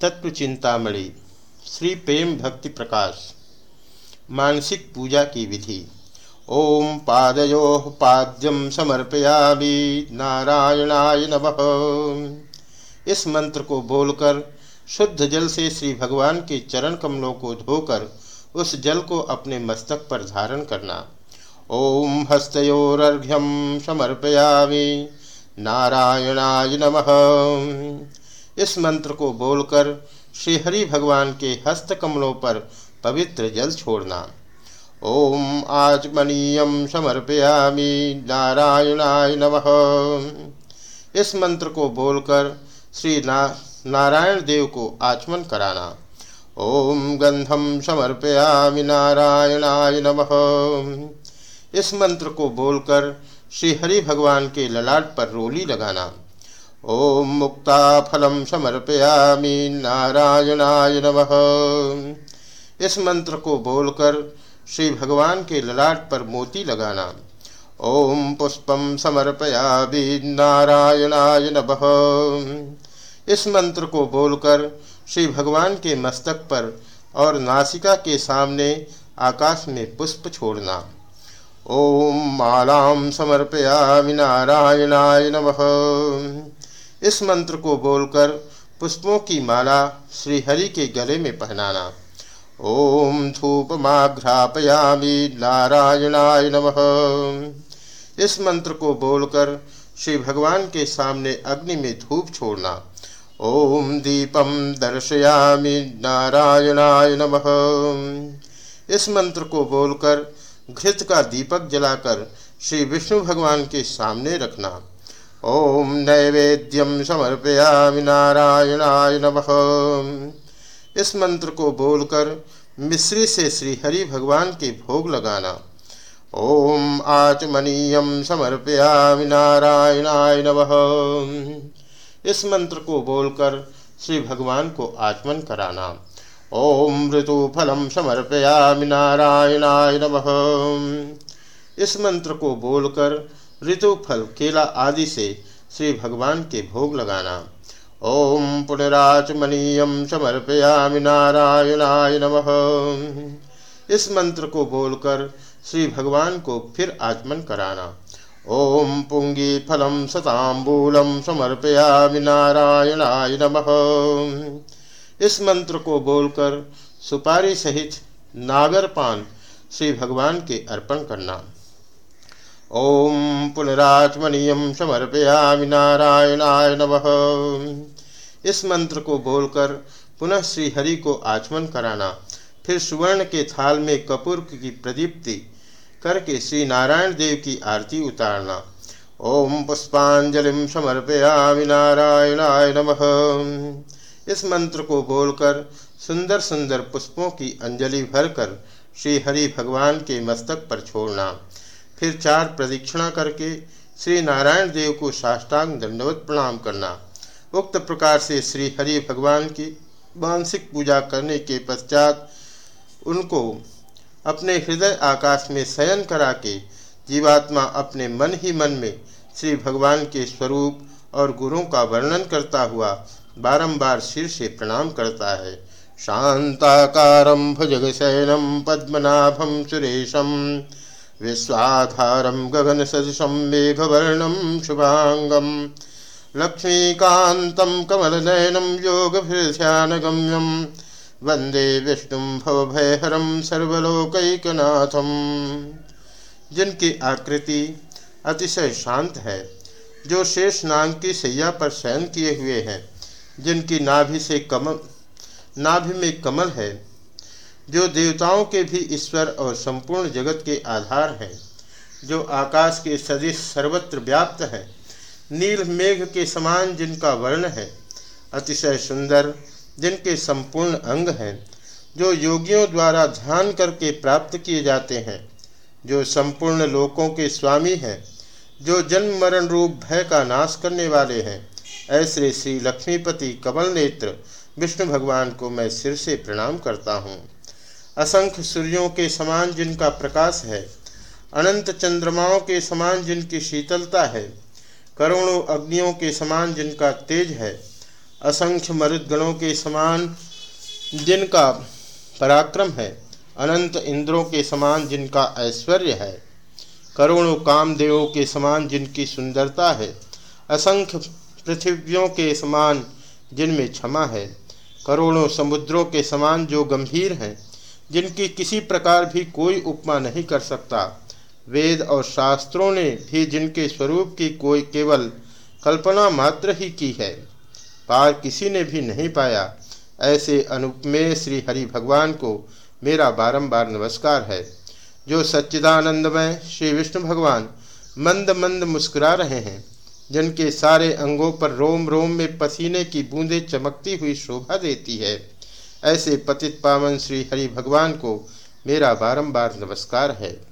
तत्व चिंतामणि श्री प्रेम भक्ति प्रकाश, मानसिक पूजा की विधि। ओम पादयो पाद्यम समर्पयामी, नारायणाय नमः। इस मंत्र को बोलकर, शुद्ध जल से श्री भगवान के चरण कमलों को धोकर, उस जल को अपने मस्तक पर धारण करना। ओम हस्तोरर्घ्यम समर्पयामी, नारायणाय नमः। इस मंत्र को बोलकर श्रीहरि भगवान के हस्त कमलों पर पवित्र जल छोड़ना। ओम आचमनीयम समर्पयामी नारायणाय नमः। इस मंत्र को बोलकर श्री ना, नारायण देव को आचमन कराना। ओम गंधम समर्पयामी नारायणाय नमः। इस मंत्र को बोलकर श्री हरि भगवान के ललाट पर रोली लगाना। ओम मुक्ता फलम समर्पयामी। नारायणाय नमः। इस मंत्र को बोलकर श्री भगवान के ललाट पर मोती लगाना। ओम पुष्पम समर्पयामी। नारायणाय नमः। इस मंत्र को बोलकर श्री भगवान के मस्तक पर और नासिका के सामने आकाश में पुष्प छोड़ना। ओम मालाम समर्पयामि। नारायणाय नमः। इस मंत्र को बोलकर पुष्पों की माला श्रीहरि के गले में पहनाना। ओम धूप धूपमाघ्रापयामी नारायणाय नमः। इस मंत्र को बोलकर श्री भगवान के सामने अग्नि में धूप छोड़ना। ओम दीपम दर्शयामी नारायणाय नमः। इस मंत्र को बोलकर घृत का दीपक जलाकर श्री विष्णु भगवान के सामने रखना। ओम नैवेद्यम समर्पयामि नारायणाय नमः। इस मंत्र को बोलकर मिश्री से श्री हरि भगवान के भोग लगाना। ओम आचमनीयम समर्पयामि नारायणाय नमः। इस मंत्र को बोलकर श्री भगवान को आचमन कराना। ओम ऋतुफलम समर्पयामि नारायणाय नमः। इस मंत्र को बोलकर ऋतुफल केला आदि से श्री भगवान के भोग लगाना। ओम पुनराचमनीयम समर्पयामि नारायणाय नमः। इस मंत्र को बोलकर श्री भगवान को फिर आचमन कराना। ओम पुंगी फलम सताबूलम समर्पयामि नारायणाय नमः। इस मंत्र को बोलकर सुपारी सहित नागरपान श्री भगवान के अर्पण करना। ओम पुनरात्मनियम समर्पयामि नारायणाय नमः। इस मंत्र को बोलकर पुनः श्री हरि को आचमन कराना, फिर सुवर्ण के थाल में कपूर की प्रदीप्ति करके श्री नारायण देव की आरती उतारना। ओम पुष्पांजलि समर्पयामि नारायणाय नमः। इस मंत्र को बोलकर सुंदर सुंदर पुष्पों की अंजलि भरकर श्री हरि भगवान के मस्तक पर छोड़ना। फिर चार प्रदीक्षिणा करके श्री नारायण देव को साष्टांग दंडवत प्रणाम करना। उक्त प्रकार से श्री हरि भगवान की मानसिक पूजा करने के पश्चात उनको अपने हृदय आकाश में शयन करा के जीवात्मा अपने मन ही मन में श्री भगवान के स्वरूप और गुरुओं का वर्णन करता हुआ बारंबार सिर से प्रणाम करता है। शांताकारम भुजगशयनम पद्मनाभम सुरेशम विश्वाधारम गगन सदृशम मेघवर्णम शुभांगम लक्ष्मीकांत कमलनयनम योग गम्यम वंदे विष्णु भवभयहरम सर्वलोकनाथम जिनकी आकृति अतिशय शांत है, जो शेष नाग की सैया पर शयन किए हुए हैं, जिनकी नाभि से कमल नाभि में कमल है जो देवताओं के भी ईश्वर और संपूर्ण जगत के आधार हैं, जो आकाश के सदिश सर्वत्र व्याप्त है, नील मेघ के समान जिनका वर्ण है, अतिशय सुंदर, जिनके संपूर्ण अंग हैं, जो योगियों द्वारा ध्यान करके प्राप्त किए जाते हैं, जो संपूर्ण लोकों के स्वामी हैं, जो जन्म मरण रूप भय का नाश करने वाले हैं, ऐसे श्री लक्ष्मीपति कमल नेत्र विष्णु भगवान को मैं सिर से प्रणाम करता हूँ। असंख्य सूर्यों के समान जिनका प्रकाश है, अनंत चंद्रमाओं के समान जिनकी शीतलता है, करोड़ों अग्नियों के समान जिनका तेज है, असंख्य मरुदगणों के समान जिनका पराक्रम है, अनंत इंद्रों के समान जिनका ऐश्वर्य है, करोड़ों कामदेवों के समान जिनकी सुंदरता है, असंख्य पृथ्वियों के समान जिनमें क्षमा है, करोड़ों समुद्रों के समान जो गंभीर हैं जिनकी किसी प्रकार भी कोई उपमा नहीं कर सकता। वेद और शास्त्रों ने भी जिनके स्वरूप की कोई केवल कल्पना मात्र ही की है, पार किसी ने भी नहीं पाया। ऐसे अनुपमेय श्री हरि भगवान को मेरा बारंबार नमस्कार है, जो सच्चिदानंदमय श्री विष्णु भगवान मंद मंद मुस्कुरा रहे हैं, जिनके सारे अंगों पर रोम रोम में पसीने की बूंदें चमकती हुई शोभा देती है। ऐसे पतित पावन श्री हरि भगवान को मेरा बारंबार नमस्कार है।